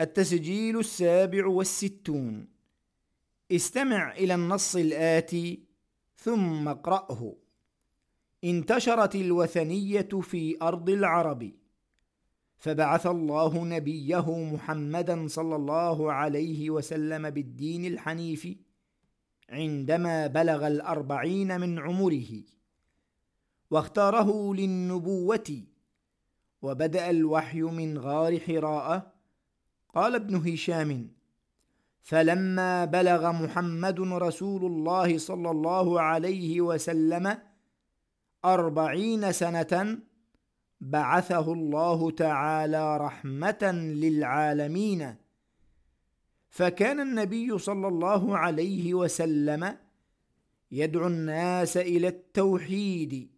التسجيل السابع والستون. استمع إلى النص الآتي ثم اقرأه. انتشرت الوثنية في أرض العرب. فبعث الله نبيه محمدا صلى الله عليه وسلم بالدين الحنيف عندما بلغ الأربعين من عمره. واختاره للنبوة وبدأ الوحي من غار حراء قال ابن هشام فلما بلغ محمد رسول الله صلى الله عليه وسلم أربعين سنة بعثه الله تعالى رحمة للعالمين. فكان النبي صلى الله عليه وسلم يدعو الناس إلى التوحيد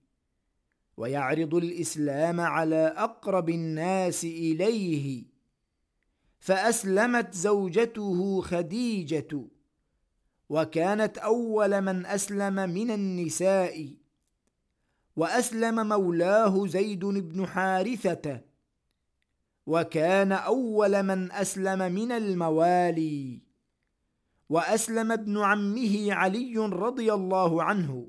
ويعرض الإسلام على أقرب الناس إليه. فأسلمت زوجته خديجة وكانت أول من أسلم من النساء. وأسلم مولاه زيد بن حارثة وكان أول من أسلم من الموالي. وأسلم ابن عمه علي رضي الله عنه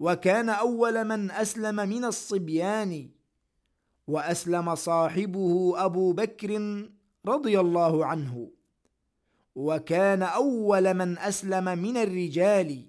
وكان أول من أسلم من الصبيان. وأسلم صاحبه أبو بكر رضي الله عنه. وكان أول من أسلم من الرجال.